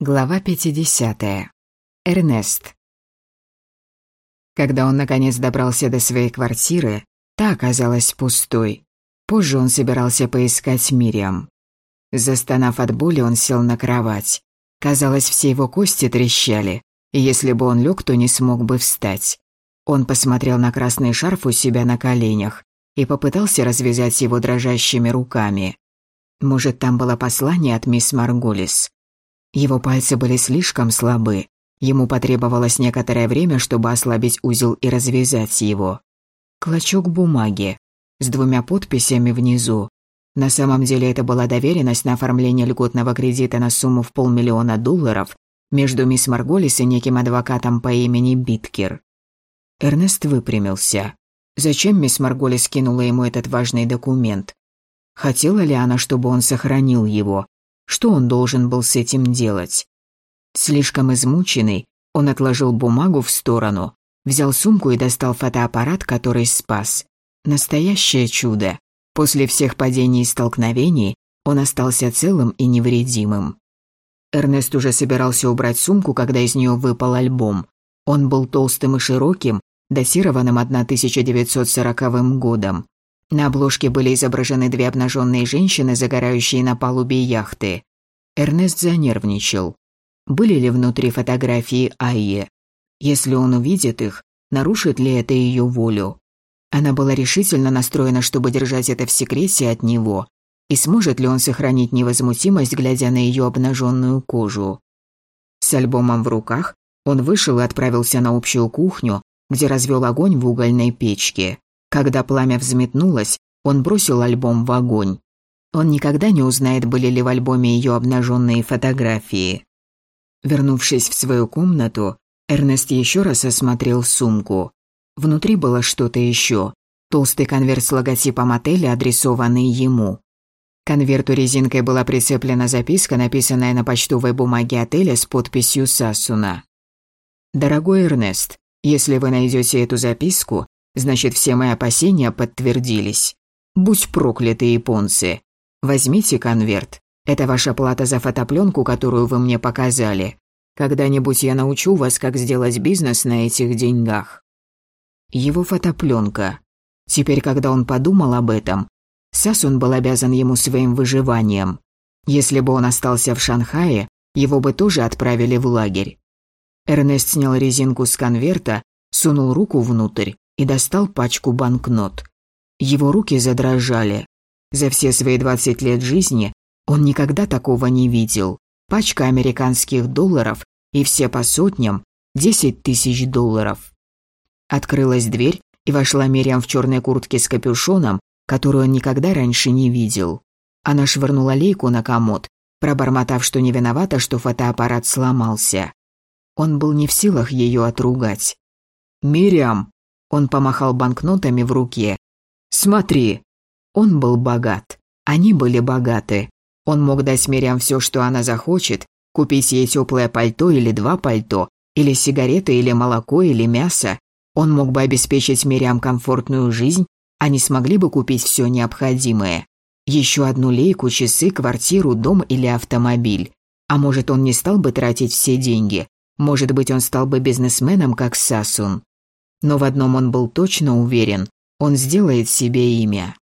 Глава 50. Эрнест. Когда он наконец добрался до своей квартиры, та оказалась пустой. Позже он собирался поискать Мириам. Застонав от боли, он сел на кровать. Казалось, все его кости трещали, и если бы он лег, то не смог бы встать. Он посмотрел на красный шарф у себя на коленях и попытался развязать его дрожащими руками. Может, там было послание от мисс Марголис. Его пальцы были слишком слабы. Ему потребовалось некоторое время, чтобы ослабить узел и развязать его. Клочок бумаги с двумя подписями внизу. На самом деле это была доверенность на оформление льготного кредита на сумму в полмиллиона долларов между мисс Марголис и неким адвокатом по имени Биткер. Эрнест выпрямился. Зачем мисс Марголис кинула ему этот важный документ? Хотела ли она, чтобы он сохранил его? Что он должен был с этим делать? Слишком измученный, он отложил бумагу в сторону, взял сумку и достал фотоаппарат, который спас. Настоящее чудо. После всех падений и столкновений он остался целым и невредимым. Эрнест уже собирался убрать сумку, когда из нее выпал альбом. Он был толстым и широким, датированным 1940 годом. На обложке были изображены две обнаженные женщины, загорающие на палубе яхты. Эрнест занервничал. Были ли внутри фотографии Айе? Если он увидит их, нарушит ли это ее волю? Она была решительно настроена, чтобы держать это в секрете от него. И сможет ли он сохранить невозмутимость, глядя на ее обнаженную кожу? С альбомом в руках он вышел и отправился на общую кухню, где развел огонь в угольной печке. Когда пламя взметнулось, он бросил альбом в огонь. Он никогда не узнает, были ли в альбоме ее обнаженные фотографии. Вернувшись в свою комнату, Эрнест еще раз осмотрел сумку. Внутри было что-то еще. Толстый конверт с логотипом отеля, адресованный ему. К конверту резинкой была прицеплена записка, написанная на почтовой бумаге отеля с подписью Сасуна. «Дорогой Эрнест, если вы найдете эту записку, Значит, все мои опасения подтвердились. Будь прокляты, японцы. Возьмите конверт. Это ваша плата за фотопленку, которую вы мне показали. Когда-нибудь я научу вас, как сделать бизнес на этих деньгах. Его фотопленка. Теперь, когда он подумал об этом, Сасун был обязан ему своим выживанием. Если бы он остался в Шанхае, его бы тоже отправили в лагерь. Эрнест снял резинку с конверта, сунул руку внутрь и достал пачку банкнот. Его руки задрожали. За все свои 20 лет жизни он никогда такого не видел. Пачка американских долларов и все по сотням – 10 тысяч долларов. Открылась дверь, и вошла Мириам в черной куртке с капюшоном, которую он никогда раньше не видел. Она швырнула лейку на комод, пробормотав, что не виновата, что фотоаппарат сломался. Он был не в силах ее отругать. «Мириам!» Он помахал банкнотами в руке. «Смотри!» Он был богат. Они были богаты. Он мог дать Мириам все, что она захочет, купить ей теплое пальто или два пальто, или сигареты, или молоко, или мясо. Он мог бы обеспечить Мириам комфортную жизнь, они смогли бы купить все необходимое. Еще одну лейку, часы, квартиру, дом или автомобиль. А может, он не стал бы тратить все деньги. Может быть, он стал бы бизнесменом, как Сасун. Но в одном он был точно уверен – он сделает себе имя.